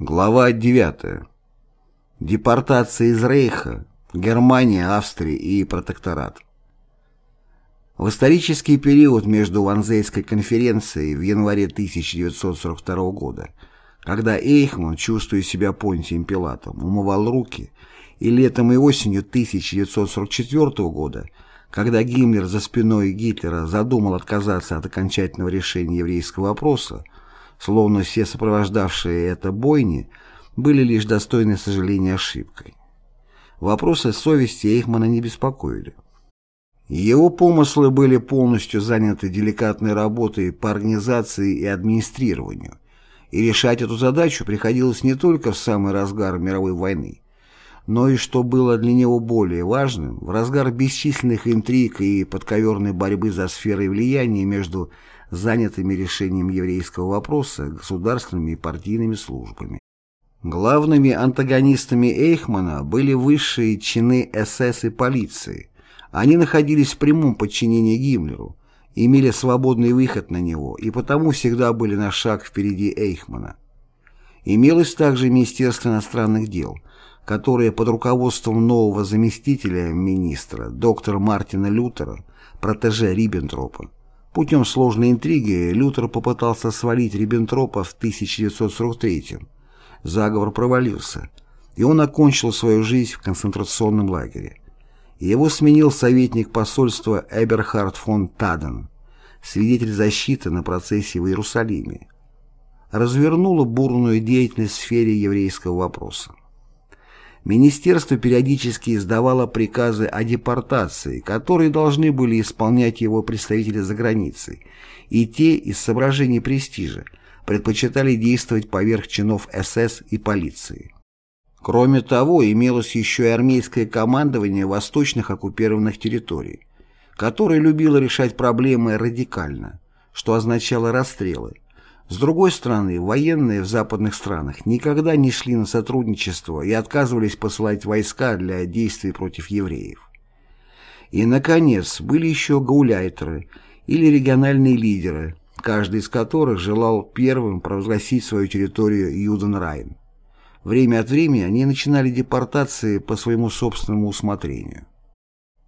Глава 9. Депортация из Рейха, Германия, Австрия и протекторат. В исторический период между Ванзейской конференцией в январе 1942 года, когда Эйхман, чувствуя себя Понтием Пилатом, умывал руки, и летом и осенью 1944 года, когда Гиммлер за спиной Гитлера задумал отказаться от окончательного решения еврейского вопроса, словно все сопровождавшие это бойни были лишь достойны сожаления ошибкой. Вопросы совести Эйхмана не беспокоили. Его помыслы были полностью заняты деликатной работой по организации и администрированию, и решать эту задачу приходилось не только в самый разгар мировой войны, но и, что было для него более важным, в разгар бесчисленных интриг и подковерной борьбы за сферой влияния между занятыми решением еврейского вопроса государственными и партийными службами. Главными антагонистами Эйхмана были высшие чины СС и полиции. Они находились в прямом подчинении Гиммлеру, имели свободный выход на него и потому всегда были на шаг впереди Эйхмана. Имелось также Министерство иностранных дел, которое под руководством нового заместителя министра, доктора Мартина Лютера, протеже Риббентропа, Путем сложной интриги Лютер попытался свалить Риббентропа в 1943 Заговор провалился, и он окончил свою жизнь в концентрационном лагере. Его сменил советник посольства Эберхард фон Таден, свидетель защиты на процессе в Иерусалиме. Развернула бурную деятельность в сфере еврейского вопроса. Министерство периодически издавало приказы о депортации, которые должны были исполнять его представители за границей, и те из соображений престижа предпочитали действовать поверх чинов СС и полиции. Кроме того, имелось еще и армейское командование восточных оккупированных территорий, которое любило решать проблемы радикально, что означало расстрелы, с другой стороны, военные в западных странах никогда не шли на сотрудничество и отказывались посылать войска для действий против евреев. И, наконец, были еще гауляйтеры или региональные лидеры, каждый из которых желал первым провозгласить свою территорию Юденрайн. Время от времени они начинали депортации по своему собственному усмотрению.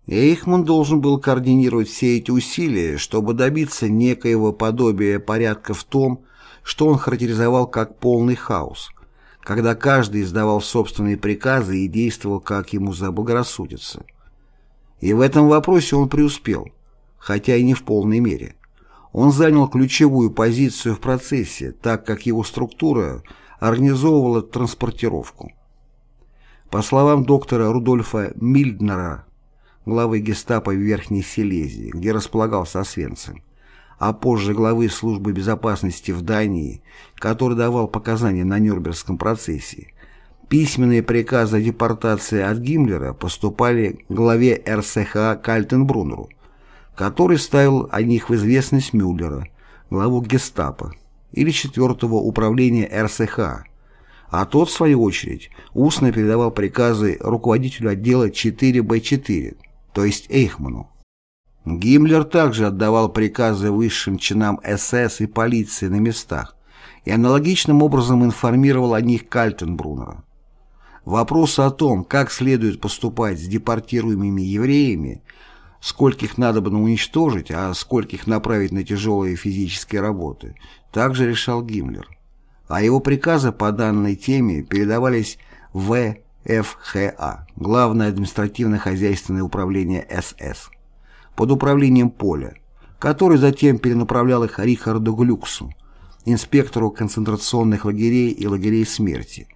Эйхман должен был координировать все эти усилия, чтобы добиться некоего подобия порядка в том, что он характеризовал как полный хаос, когда каждый издавал собственные приказы и действовал, как ему заблагорассудится. И в этом вопросе он преуспел, хотя и не в полной мере. Он занял ключевую позицию в процессе, так как его структура организовывала транспортировку. По словам доктора Рудольфа Мильднера, главы гестапо в Верхней Силезии, где располагался Освенцим, а позже главы службы безопасности в Дании, который давал показания на Нюрнбергском процессе, письменные приказы о депортации от Гиммлера поступали главе РСХ Кальтенбруннеру, который ставил о них в известность Мюллера, главу гестапо, или 4 управления РСХ, а тот, в свою очередь, устно передавал приказы руководителю отдела 4Б4, то есть Эйхману. Гиммлер также отдавал приказы высшим чинам СС и полиции на местах и аналогичным образом информировал о них Кальтенбруннера. Вопросы о том, как следует поступать с депортируемыми евреями, скольких надо бы уничтожить, а скольких направить на тяжелые физические работы, также решал Гиммлер. А его приказы по данной теме передавались в ФХА, Главное административно-хозяйственное управление СС, под управлением Поля, который затем перенаправлял их Рихарду Глюксу, инспектору концентрационных лагерей и лагерей смерти,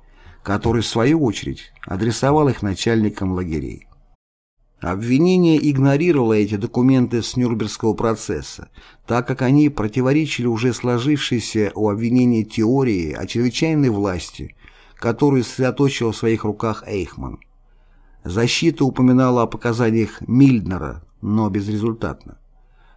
который, в свою очередь, адресовал их начальникам лагерей. Обвинение игнорировало эти документы с Нюрнбергского процесса, так как они противоречили уже сложившейся у обвинения теории о чрезвычайной власти которую сосредоточил в своих руках Эйхман. Защита упоминала о показаниях Мильднера, но безрезультатно.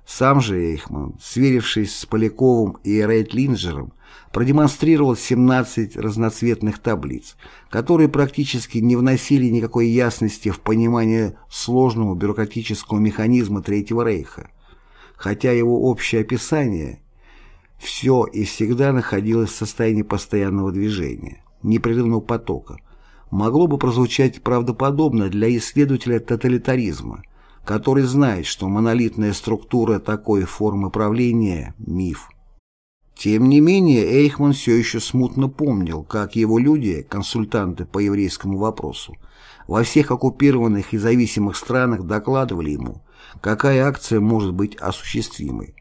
Сам же Эйхман, сверившись с Поляковым и Рейтлинджером, продемонстрировал 17 разноцветных таблиц, которые практически не вносили никакой ясности в понимание сложного бюрократического механизма Третьего Рейха, хотя его общее описание все и всегда находилось в состоянии постоянного движения непрерывного потока, могло бы прозвучать правдоподобно для исследователя тоталитаризма, который знает, что монолитная структура такой формы правления – миф. Тем не менее, Эйхман все еще смутно помнил, как его люди, консультанты по еврейскому вопросу, во всех оккупированных и зависимых странах докладывали ему, какая акция может быть осуществимой.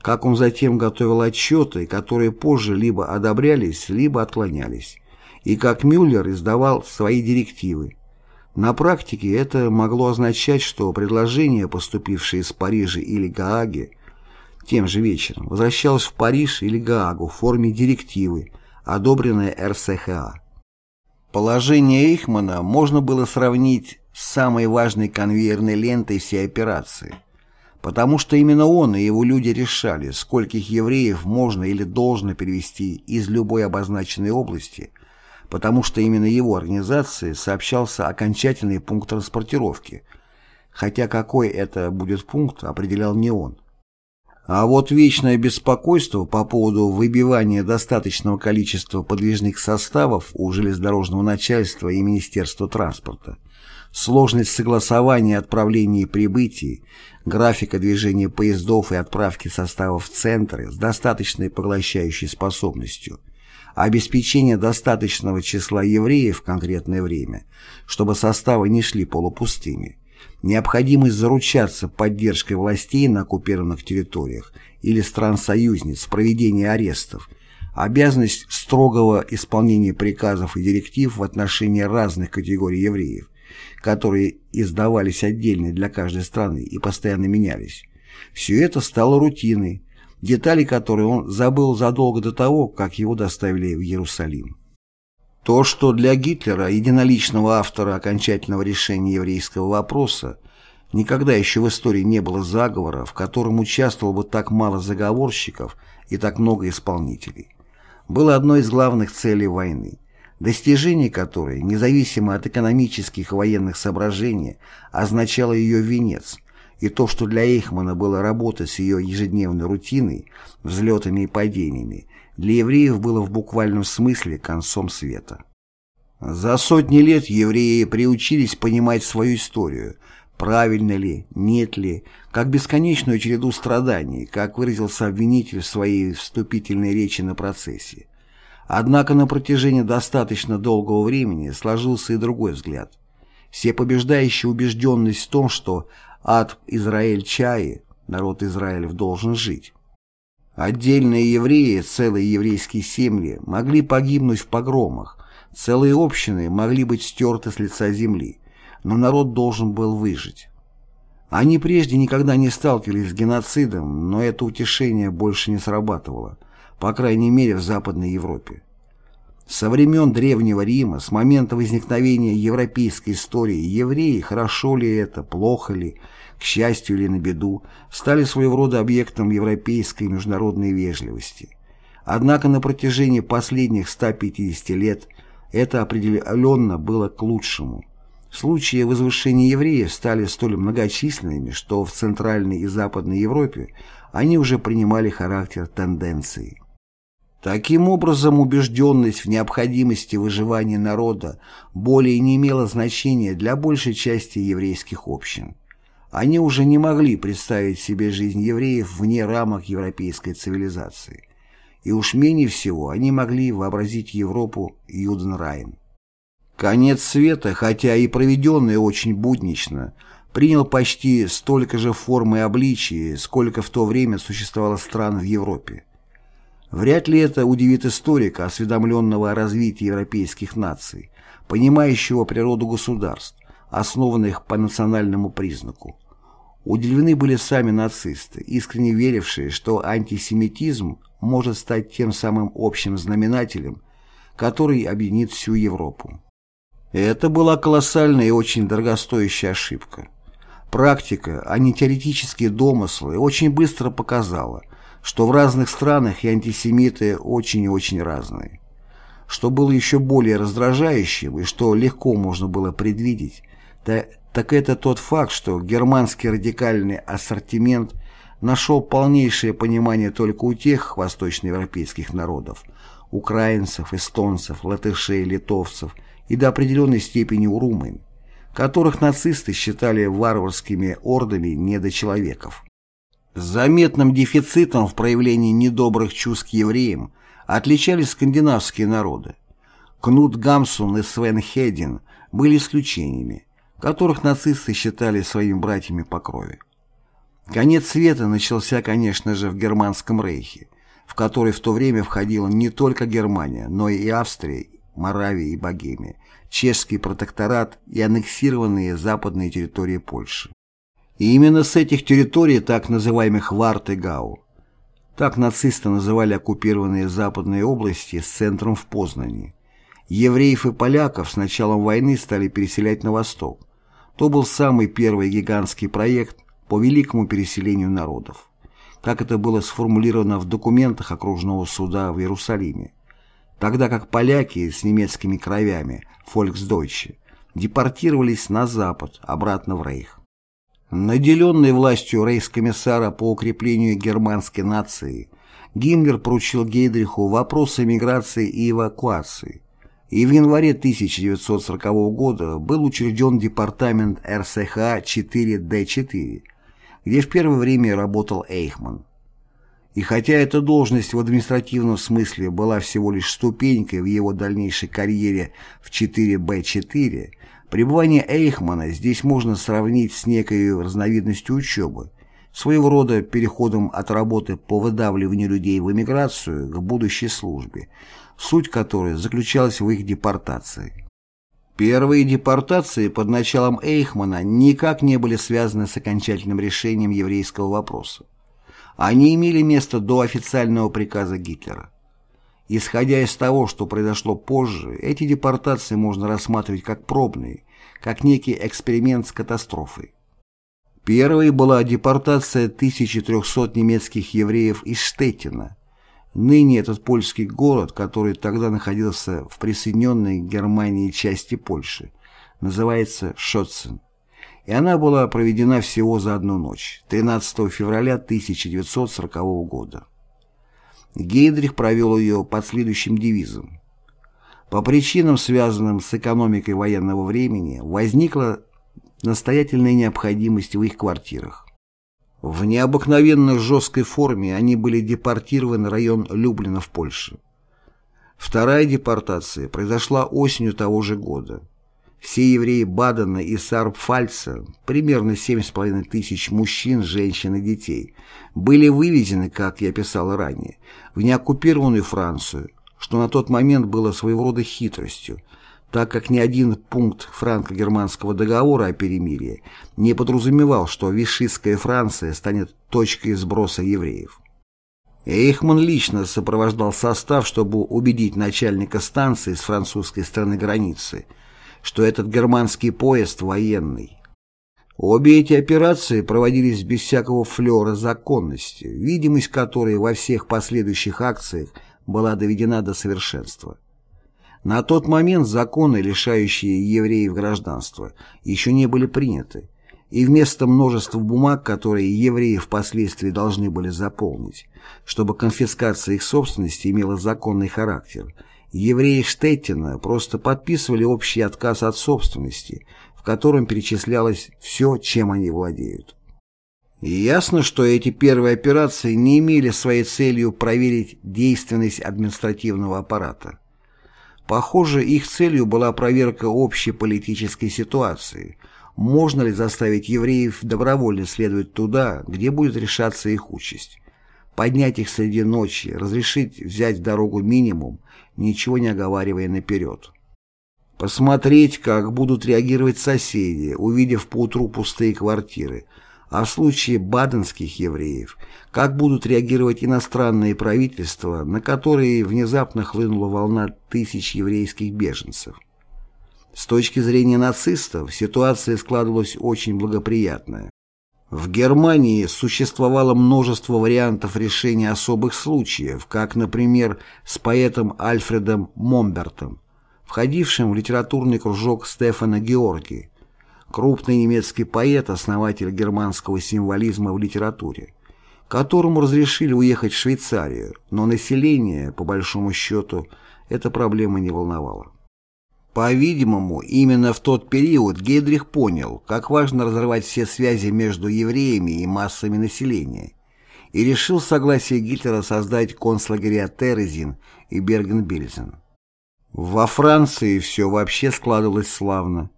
Как он затем готовил отчеты, которые позже либо одобрялись, либо отклонялись, и как Мюллер издавал свои директивы. На практике это могло означать, что предложения, поступившие из Парижа или Гааги, тем же вечером возвращалось в Париж или Гаагу в форме директивы, одобренной РСХА. Положение Эйхмана можно было сравнить с самой важной конвейерной лентой всей операции, потому что именно он и его люди решали, скольких евреев можно или должно перевести из любой обозначенной области, потому что именно его организации сообщался окончательный пункт транспортировки, хотя какой это будет пункт, определял не он. А вот вечное беспокойство по поводу выбивания достаточного количества подвижных составов у железнодорожного начальства и Министерства транспорта, сложность согласования отправления и прибытий, графика движения поездов и отправки составов в центры с достаточной поглощающей способностью, обеспечение достаточного числа евреев в конкретное время, чтобы составы не шли полупустыми, Необходимость заручаться поддержкой властей на оккупированных территориях или стран-союзниц в проведении арестов, обязанность строгого исполнения приказов и директив в отношении разных категорий евреев, которые издавались отдельно для каждой страны и постоянно менялись. Все это стало рутиной, детали которой он забыл задолго до того, как его доставили в Иерусалим. То, что для Гитлера, единоличного автора окончательного решения еврейского вопроса, никогда еще в истории не было заговора, в котором участвовало бы так мало заговорщиков и так много исполнителей, было одной из главных целей войны, достижение которой, независимо от экономических и военных соображений, означало ее венец, и то, что для Эйхмана было работать с ее ежедневной рутиной, взлетами и падениями, для евреев было в буквальном смысле концом света. За сотни лет евреи приучились понимать свою историю, правильно ли, нет ли, как бесконечную череду страданий, как выразился обвинитель в своей вступительной речи на процессе. Однако на протяжении достаточно долгого времени сложился и другой взгляд. Всепобеждающая убежденность в том, что ад Израиль Чаи, народ Израилев должен жить. Отдельные евреи, целые еврейские семьи, могли погибнуть в погромах, целые общины могли быть стерты с лица земли, но народ должен был выжить. Они прежде никогда не сталкивались с геноцидом, но это утешение больше не срабатывало, по крайней мере в Западной Европе. Со времен Древнего Рима, с момента возникновения европейской истории, евреи, хорошо ли это, плохо ли, к счастью или на беду, стали своего рода объектом европейской международной вежливости. Однако на протяжении последних 150 лет это определенно было к лучшему. Случаи возвышения евреев стали столь многочисленными, что в Центральной и Западной Европе они уже принимали характер тенденции. Таким образом, убежденность в необходимости выживания народа более не имела значения для большей части еврейских общин. Они уже не могли представить себе жизнь евреев вне рамок европейской цивилизации. И уж менее всего они могли вообразить Европу Юденрайн. Конец света, хотя и проведенный очень буднично, принял почти столько же формы и обличия, сколько в то время существовало стран в Европе. Вряд ли это удивит историка, осведомленного о развитии европейских наций, понимающего природу государств, основанных по национальному признаку. Удивлены были сами нацисты, искренне верившие, что антисемитизм может стать тем самым общим знаменателем, который объединит всю Европу. Это была колоссальная и очень дорогостоящая ошибка. Практика, а не теоретические домыслы, очень быстро показала, что в разных странах и антисемиты очень и очень разные. Что было еще более раздражающим и что легко можно было предвидеть, так это тот факт, что германский радикальный ассортимент нашел полнейшее понимание только у тех восточноевропейских народов, украинцев, эстонцев, латышей, литовцев и до определенной степени у румын, которых нацисты считали варварскими ордами недочеловеков. С заметным дефицитом в проявлении недобрых чувств к евреям отличались скандинавские народы. Кнут Гамсун и Свен Хедин были исключениями, которых нацисты считали своими братьями по крови. Конец света начался, конечно же, в Германском рейхе, в который в то время входила не только Германия, но и Австрия, Моравия и Богемия, чешский протекторат и аннексированные западные территории Польши. И именно с этих территорий так называемых Варт и Гау. Так нацисты называли оккупированные западные области с центром в Познани. Евреев и поляков с началом войны стали переселять на восток. То был самый первый гигантский проект по великому переселению народов, как это было сформулировано в документах окружного суда в Иерусалиме, тогда как поляки с немецкими кровями, фольксдойче, депортировались на запад, обратно в Рейх. Наделенный властью рейхскомиссара по укреплению германской нации, Гиммлер поручил Гейдриху вопросы миграции и эвакуации, и в январе 1940 года был учрежден департамент РСХ-4Д4, где в первое время работал Эйхман. И хотя эта должность в административном смысле была всего лишь ступенькой в его дальнейшей карьере в 4Б4, пребывание Эйхмана здесь можно сравнить с некой разновидностью учебы, своего рода переходом от работы по выдавливанию людей в эмиграцию к будущей службе, суть которой заключалась в их депортации. Первые депортации под началом Эйхмана никак не были связаны с окончательным решением еврейского вопроса. Они имели место до официального приказа Гитлера. Исходя из того, что произошло позже, эти депортации можно рассматривать как пробные, как некий эксперимент с катастрофой. Первой была депортация 1300 немецких евреев из Штеттина, Ныне этот польский город, который тогда находился в присоединенной к Германии части Польши, называется Шотцен. И она была проведена всего за одну ночь, 13 февраля 1940 года. Гейдрих провел ее под следующим девизом. По причинам, связанным с экономикой военного времени, возникла настоятельная необходимость в их квартирах. В необыкновенно жесткой форме они были депортированы в район Люблина в Польше. Вторая депортация произошла осенью того же года. Все евреи Бадена и Сарпфальца, примерно 7,5 тысяч мужчин, женщин и детей, были вывезены, как я писал ранее, в неоккупированную Францию, что на тот момент было своего рода хитростью, так как ни один пункт франко-германского договора о перемирии не подразумевал, что Вишистская Франция станет точкой сброса евреев. Эйхман лично сопровождал состав, чтобы убедить начальника станции с французской стороны границы, что этот германский поезд военный. Обе эти операции проводились без всякого флера законности, видимость которой во всех последующих акциях была доведена до совершенства. На тот момент законы, лишающие евреев гражданства, еще не были приняты, и вместо множества бумаг, которые евреи впоследствии должны были заполнить, чтобы конфискация их собственности имела законный характер, евреи Штеттина просто подписывали общий отказ от собственности, в котором перечислялось все, чем они владеют. И ясно, что эти первые операции не имели своей целью проверить действенность административного аппарата. Похоже, их целью была проверка общей политической ситуации. Можно ли заставить евреев добровольно следовать туда, где будет решаться их участь? Поднять их среди ночи, разрешить взять дорогу минимум, ничего не оговаривая наперед. Посмотреть, как будут реагировать соседи, увидев поутру пустые квартиры – а в случае баденских евреев, как будут реагировать иностранные правительства, на которые внезапно хлынула волна тысяч еврейских беженцев. С точки зрения нацистов ситуация складывалась очень благоприятная. В Германии существовало множество вариантов решения особых случаев, как, например, с поэтом Альфредом Момбертом, входившим в литературный кружок Стефана Георги, крупный немецкий поэт, основатель германского символизма в литературе, которому разрешили уехать в Швейцарию, но население, по большому счету, эта проблема не волновала. По-видимому, именно в тот период Гейдрих понял, как важно разрывать все связи между евреями и массами населения, и решил согласие Гитлера создать концлагеря Терезин и Берген-Бельзен. Во Франции все вообще складывалось славно.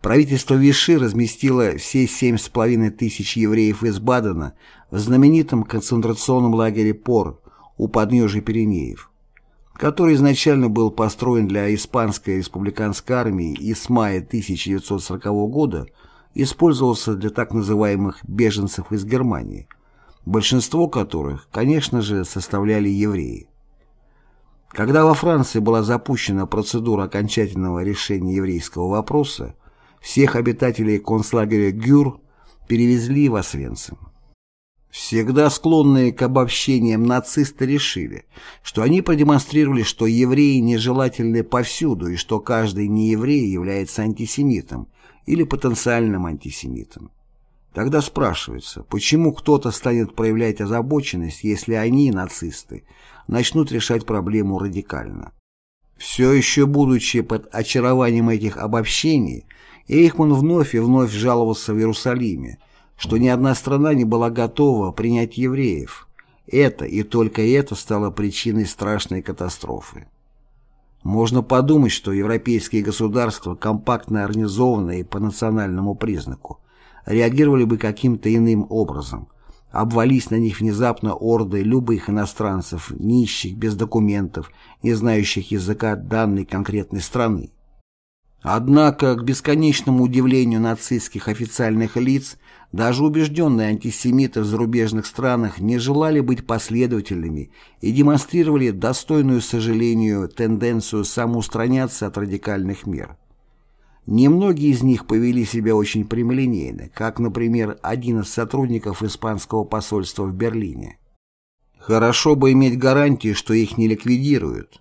Правительство Виши разместило все семь с половиной тысяч евреев из Бадена в знаменитом концентрационном лагере Пор у подножия Пиренеев, который изначально был построен для Испанской республиканской армии и с мая 1940 года использовался для так называемых беженцев из Германии, большинство которых, конечно же, составляли евреи. Когда во Франции была запущена процедура окончательного решения еврейского вопроса, всех обитателей концлагеря Гюр перевезли в Освенцим. Всегда склонные к обобщениям нацисты решили, что они продемонстрировали, что евреи нежелательны повсюду и что каждый нееврей является антисемитом или потенциальным антисемитом. Тогда спрашивается, почему кто-то станет проявлять озабоченность, если они, нацисты, начнут решать проблему радикально. Все еще будучи под очарованием этих обобщений, Эйхман вновь и вновь жаловался в Иерусалиме, что ни одна страна не была готова принять евреев. Это и только это стало причиной страшной катастрофы. Можно подумать, что европейские государства, компактно организованные по национальному признаку, реагировали бы каким-то иным образом. Обвались на них внезапно орды любых иностранцев, нищих, без документов, не знающих языка данной конкретной страны. Однако, к бесконечному удивлению нацистских официальных лиц, даже убежденные антисемиты в зарубежных странах не желали быть последовательными и демонстрировали достойную сожалению тенденцию самоустраняться от радикальных мер. Немногие из них повели себя очень прямолинейно, как, например, один из сотрудников испанского посольства в Берлине. Хорошо бы иметь гарантии, что их не ликвидируют,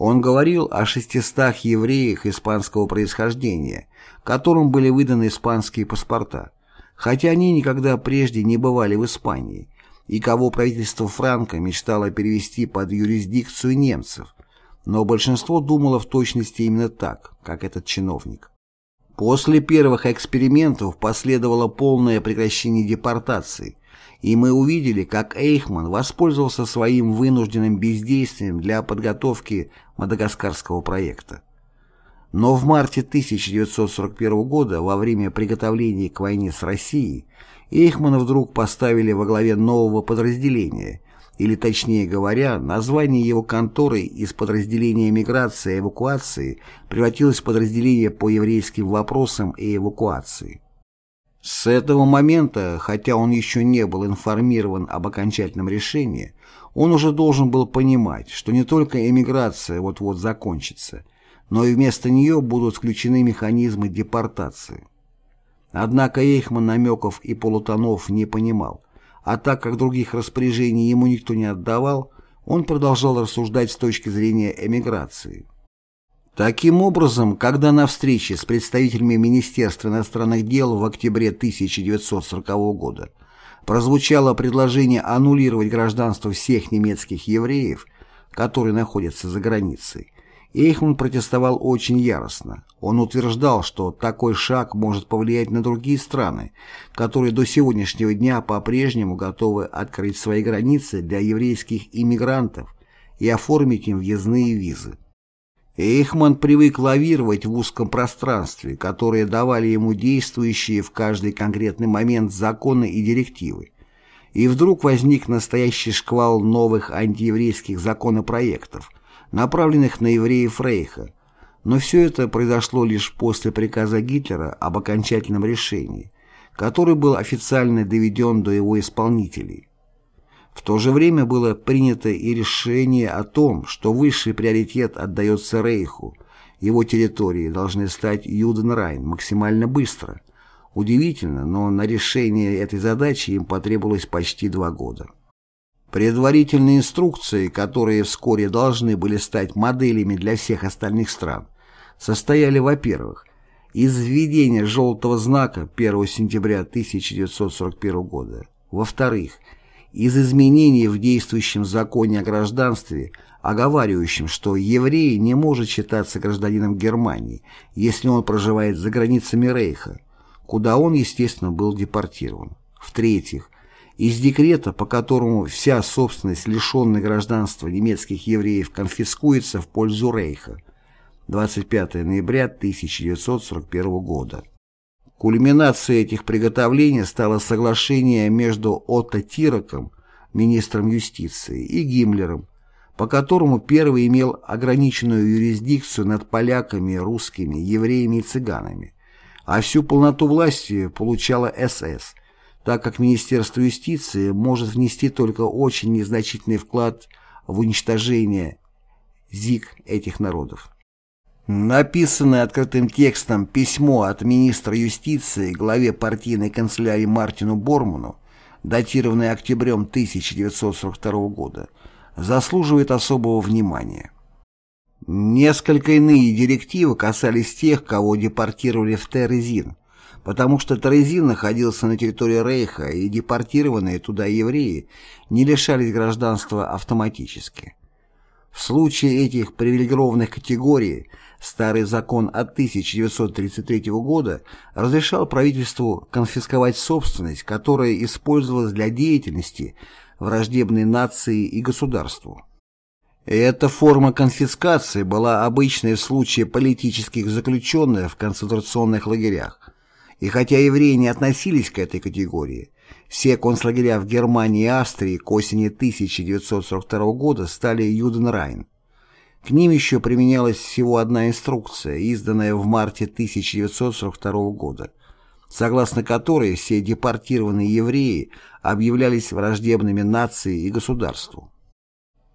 он говорил о 600 евреях испанского происхождения, которым были выданы испанские паспорта, хотя они никогда прежде не бывали в Испании, и кого правительство Франко мечтало перевести под юрисдикцию немцев, но большинство думало в точности именно так, как этот чиновник. После первых экспериментов последовало полное прекращение депортации, и мы увидели, как Эйхман воспользовался своим вынужденным бездействием для подготовки мадагаскарского проекта. Но в марте 1941 года, во время приготовления к войне с Россией, Эйхмана вдруг поставили во главе нового подразделения, или точнее говоря, название его конторы из подразделения миграции и эвакуации превратилось в подразделение по еврейским вопросам и эвакуации. С этого момента, хотя он еще не был информирован об окончательном решении, он уже должен был понимать, что не только эмиграция вот-вот закончится, но и вместо нее будут включены механизмы депортации. Однако Эйхман намеков и полутонов не понимал, а так как других распоряжений ему никто не отдавал, он продолжал рассуждать с точки зрения эмиграции. Таким образом, когда на встрече с представителями Министерства иностранных дел в октябре 1940 года прозвучало предложение аннулировать гражданство всех немецких евреев, которые находятся за границей, Эйхман протестовал очень яростно. Он утверждал, что такой шаг может повлиять на другие страны, которые до сегодняшнего дня по-прежнему готовы открыть свои границы для еврейских иммигрантов и оформить им въездные визы. Эйхман привык лавировать в узком пространстве, которые давали ему действующие в каждый конкретный момент законы и директивы. И вдруг возник настоящий шквал новых антиеврейских законопроектов, направленных на евреев Рейха. Но все это произошло лишь после приказа Гитлера об окончательном решении, который был официально доведен до его исполнителей. В то же время было принято и решение о том, что высший приоритет отдается Рейху, его территории должны стать Юденрайн максимально быстро. Удивительно, но на решение этой задачи им потребовалось почти два года. Предварительные инструкции, которые вскоре должны были стать моделями для всех остальных стран, состояли, во-первых, из введения желтого знака 1 сентября 1941 года, во-вторых, из изменений в действующем законе о гражданстве, оговаривающем, что еврей не может считаться гражданином Германии, если он проживает за границами Рейха, куда он, естественно, был депортирован. В-третьих, из декрета, по которому вся собственность лишенной гражданства немецких евреев конфискуется в пользу Рейха, 25 ноября 1941 года. Кульминацией этих приготовлений стало соглашение между Отто Тироком, министром юстиции, и Гиммлером, по которому первый имел ограниченную юрисдикцию над поляками, русскими, евреями и цыганами, а всю полноту власти получала СС, так как Министерство юстиции может внести только очень незначительный вклад в уничтожение ЗИК этих народов. Написанное открытым текстом письмо от министра юстиции главе партийной канцелярии Мартину Борману, датированное октябрем 1942 года, заслуживает особого внимания. Несколько иные директивы касались тех, кого депортировали в Терезин, потому что Терезин находился на территории Рейха, и депортированные туда евреи не лишались гражданства автоматически. В случае этих привилегированных категорий старый закон от 1933 года разрешал правительству конфисковать собственность, которая использовалась для деятельности враждебной нации и государству. Эта форма конфискации была обычной в случае политических заключенных в концентрационных лагерях, и хотя евреи не относились к этой категории, все концлагеря в Германии и Австрии к осени 1942 года стали Юденрайн. К ним еще применялась всего одна инструкция, изданная в марте 1942 года, согласно которой все депортированные евреи объявлялись враждебными нации и государству.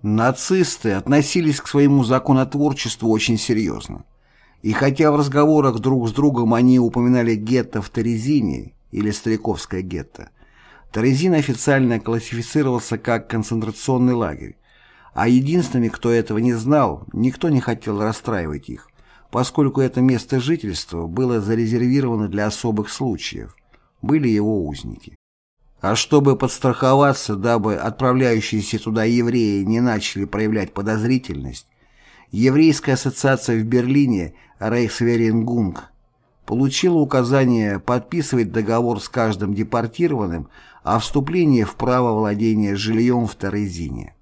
Нацисты относились к своему законотворчеству очень серьезно. И хотя в разговорах друг с другом они упоминали гетто в Терезине или Стариковское гетто, Терезин официально классифицировался как концентрационный лагерь, а единственными, кто этого не знал, никто не хотел расстраивать их, поскольку это место жительства было зарезервировано для особых случаев, были его узники. А чтобы подстраховаться, дабы отправляющиеся туда евреи не начали проявлять подозрительность, Еврейская ассоциация в Берлине Рейхсверингунг получила указание подписывать договор с каждым депортированным о вступлении в право владения жильем в Терезине.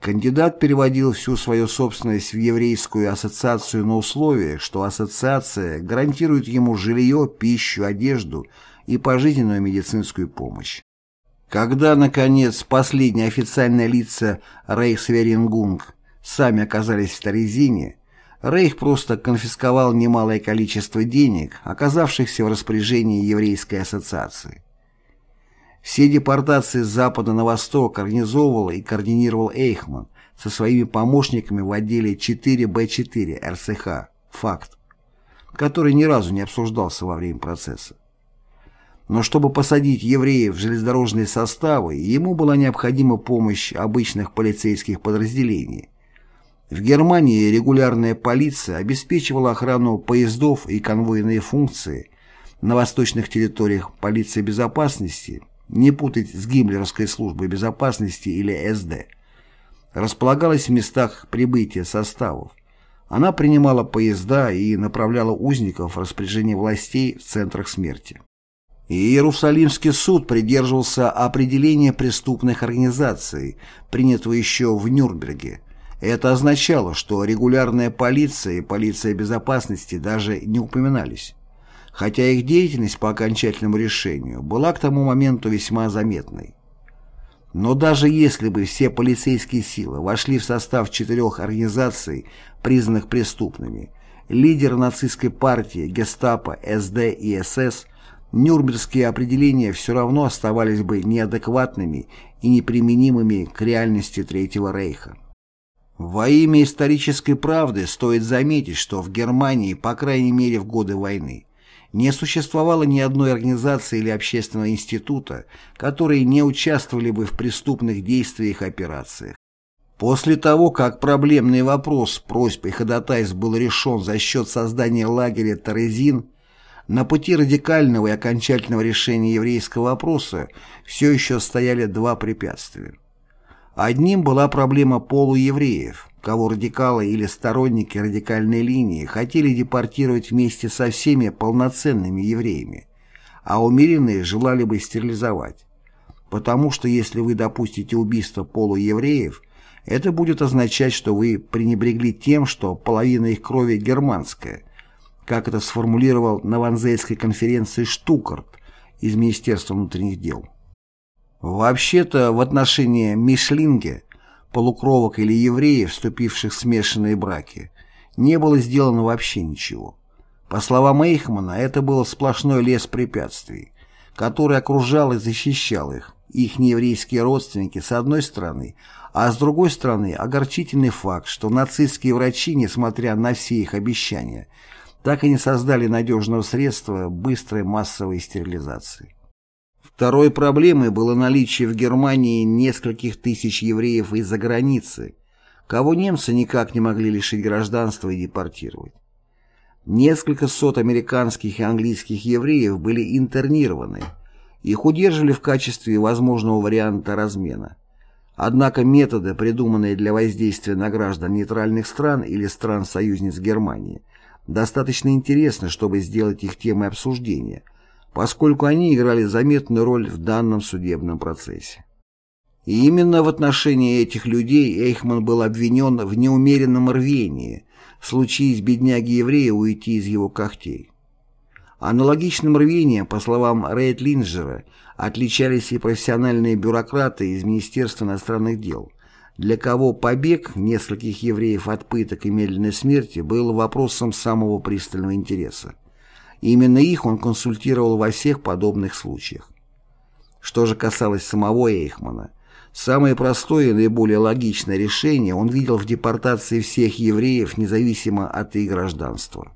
Кандидат переводил всю свою собственность в еврейскую ассоциацию на условие, что ассоциация гарантирует ему жилье, пищу, одежду и пожизненную медицинскую помощь. Когда, наконец, последние официальные лица Рейхсверингунг сами оказались в Терезине, Рейх просто конфисковал немалое количество денег, оказавшихся в распоряжении еврейской ассоциации. Все депортации с запада на восток организовывал и координировал Эйхман со своими помощниками в отделе 4Б4 РСХ «Факт», который ни разу не обсуждался во время процесса. Но чтобы посадить евреев в железнодорожные составы, ему была необходима помощь обычных полицейских подразделений – в Германии регулярная полиция обеспечивала охрану поездов и конвойные функции. На восточных территориях полиция безопасности, не путать с Гиммлеровской службой безопасности или СД, располагалась в местах прибытия составов. Она принимала поезда и направляла узников в распоряжение властей в центрах смерти. Иерусалимский суд придерживался определения преступных организаций, принятого еще в Нюрнберге, это означало, что регулярная полиция и полиция безопасности даже не упоминались, хотя их деятельность по окончательному решению была к тому моменту весьма заметной. Но даже если бы все полицейские силы вошли в состав четырех организаций, признанных преступными, лидер нацистской партии, гестапо, СД и СС, Нюрнбергские определения все равно оставались бы неадекватными и неприменимыми к реальности Третьего Рейха. Во имя исторической правды стоит заметить, что в Германии, по крайней мере в годы войны, не существовало ни одной организации или общественного института, которые не участвовали бы в преступных действиях и операциях. После того, как проблемный вопрос просьб и ходатайств был решен за счет создания лагеря Терезин, На пути радикального и окончательного решения еврейского вопроса все еще стояли два препятствия. Одним была проблема полуевреев, кого радикалы или сторонники радикальной линии хотели депортировать вместе со всеми полноценными евреями, а умеренные желали бы стерилизовать. Потому что если вы допустите убийство полуевреев, это будет означать, что вы пренебрегли тем, что половина их крови германская, как это сформулировал на Ванзейской конференции Штукарт из Министерства внутренних дел. Вообще-то в отношении Мишлинге, полукровок или евреев, вступивших в смешанные браки, не было сделано вообще ничего. По словам Эйхмана, это был сплошной лес препятствий, который окружал и защищал их, их нееврейские родственники с одной стороны, а с другой стороны огорчительный факт, что нацистские врачи, несмотря на все их обещания, так и не создали надежного средства быстрой массовой стерилизации. Второй проблемой было наличие в Германии нескольких тысяч евреев из-за границы, кого немцы никак не могли лишить гражданства и депортировать. Несколько сот американских и английских евреев были интернированы, их удерживали в качестве возможного варианта размена. Однако методы, придуманные для воздействия на граждан нейтральных стран или стран-союзниц Германии, достаточно интересны, чтобы сделать их темой обсуждения – поскольку они играли заметную роль в данном судебном процессе. И именно в отношении этих людей Эйхман был обвинен в неумеренном рвении, случись бедняге-еврею уйти из его когтей. Аналогичным рвением, по словам Рейтлингера, отличались и профессиональные бюрократы из Министерства иностранных дел, для кого побег нескольких евреев от пыток и медленной смерти был вопросом самого пристального интереса. Именно их он консультировал во всех подобных случаях. Что же касалось самого Эйхмана, самое простое и наиболее логичное решение он видел в депортации всех евреев независимо от их гражданства.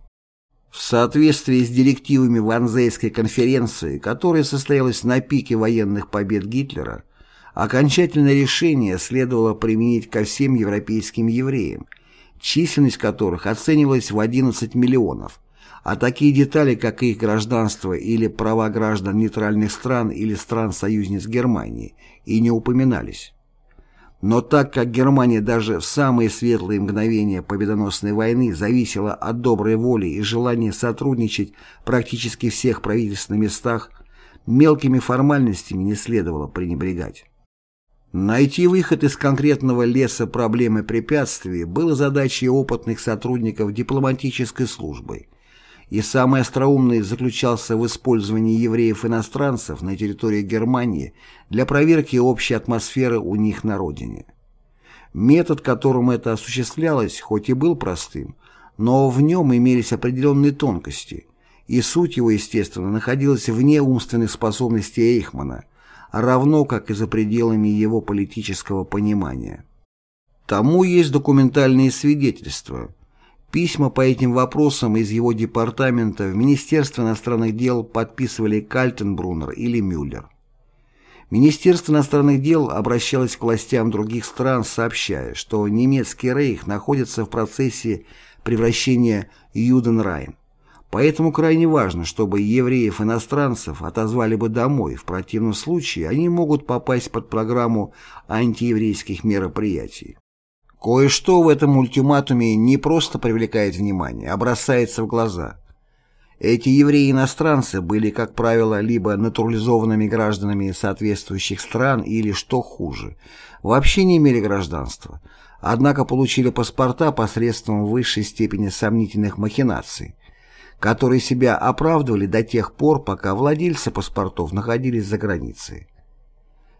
В соответствии с директивами Ванзейской конференции, которая состоялась на пике военных побед Гитлера, окончательное решение следовало применить ко всем европейским евреям, численность которых оценивалась в 11 миллионов, а такие детали, как их гражданство или права граждан нейтральных стран или стран-союзниц Германии, и не упоминались. Но так как Германия даже в самые светлые мгновения победоносной войны зависела от доброй воли и желания сотрудничать практически всех правительств на местах, мелкими формальностями не следовало пренебрегать. Найти выход из конкретного леса проблемы препятствий было задачей опытных сотрудников дипломатической службы, и самый остроумный заключался в использовании евреев-иностранцев на территории Германии для проверки общей атмосферы у них на родине. Метод, которым это осуществлялось, хоть и был простым, но в нем имелись определенные тонкости, и суть его, естественно, находилась вне умственных способностей Эйхмана, равно как и за пределами его политического понимания. Тому есть документальные свидетельства – Письма по этим вопросам из его департамента в Министерство иностранных дел подписывали Кальтенбруннер или Мюллер. Министерство иностранных дел обращалось к властям других стран, сообщая, что немецкий рейх находится в процессе превращения Юденрайн. Поэтому крайне важно, чтобы евреев-иностранцев отозвали бы домой, в противном случае они могут попасть под программу антиеврейских мероприятий. Кое-что в этом ультиматуме не просто привлекает внимание, а бросается в глаза. Эти евреи-иностранцы были, как правило, либо натурализованными гражданами соответствующих стран или, что хуже, вообще не имели гражданства, однако получили паспорта посредством высшей степени сомнительных махинаций, которые себя оправдывали до тех пор, пока владельцы паспортов находились за границей.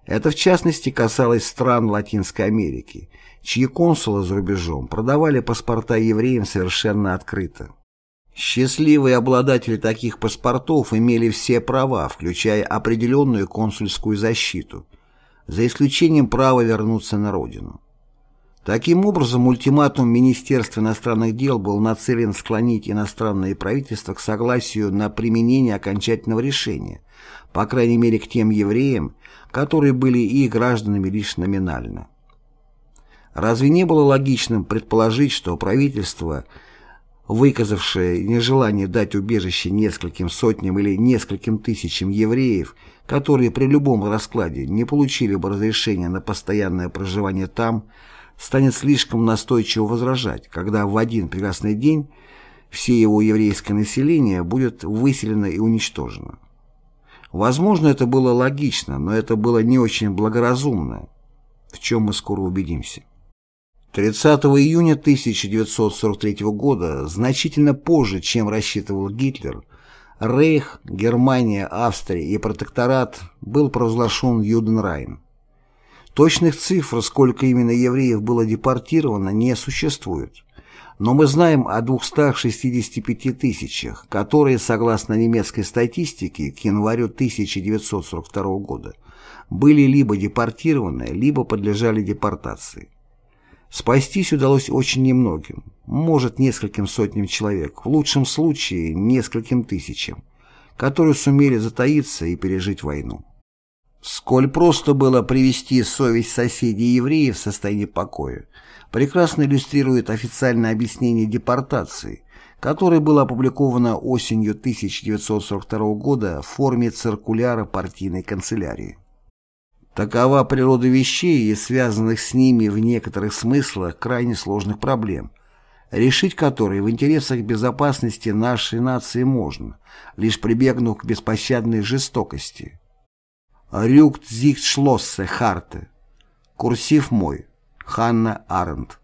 Это в частности касалось стран Латинской Америки, чьи консулы за рубежом продавали паспорта евреям совершенно открыто. Счастливые обладатели таких паспортов имели все права, включая определенную консульскую защиту, за исключением права вернуться на родину. Таким образом, ультиматум Министерства иностранных дел был нацелен склонить иностранные правительства к согласию на применение окончательного решения, по крайней мере к тем евреям, которые были их гражданами лишь номинально. Разве не было логичным предположить, что правительства выказавшая нежелание дать убежище нескольким сотням или нескольким тысячам евреев, которые при любом раскладе не получили бы разрешения на постоянное проживание там, станет слишком настойчиво возражать, когда в один прекрасный день все его еврейское население будет выселено и уничтожено. Возможно, это было логично, но это было не очень благоразумно, в чем мы скоро убедимся. 30 июня 1943 года, значительно позже, чем рассчитывал Гитлер, Рейх, Германия, Австрия и протекторат был провозглашен Юденрайн. Точных цифр, сколько именно евреев было депортировано, не существует. Но мы знаем о 265 тысячах, которые, согласно немецкой статистике, к январю 1942 года были либо депортированы, либо подлежали депортации. Спастись удалось очень немногим, может нескольким сотням человек, в лучшем случае нескольким тысячам, которые сумели затаиться и пережить войну. Сколь просто было привести совесть соседей евреев в состояние покоя, прекрасно иллюстрирует официальное объяснение депортации, которое было опубликовано осенью 1942 года в форме циркуляра партийной канцелярии. Такова природа вещей и связанных с ними в некоторых смыслах крайне сложных проблем, решить которые в интересах безопасности нашей нации можно, лишь прибегнув к беспощадной жестокости. Рюкт зихт шлоссе харте. Курсив мой. Ханна Аренд.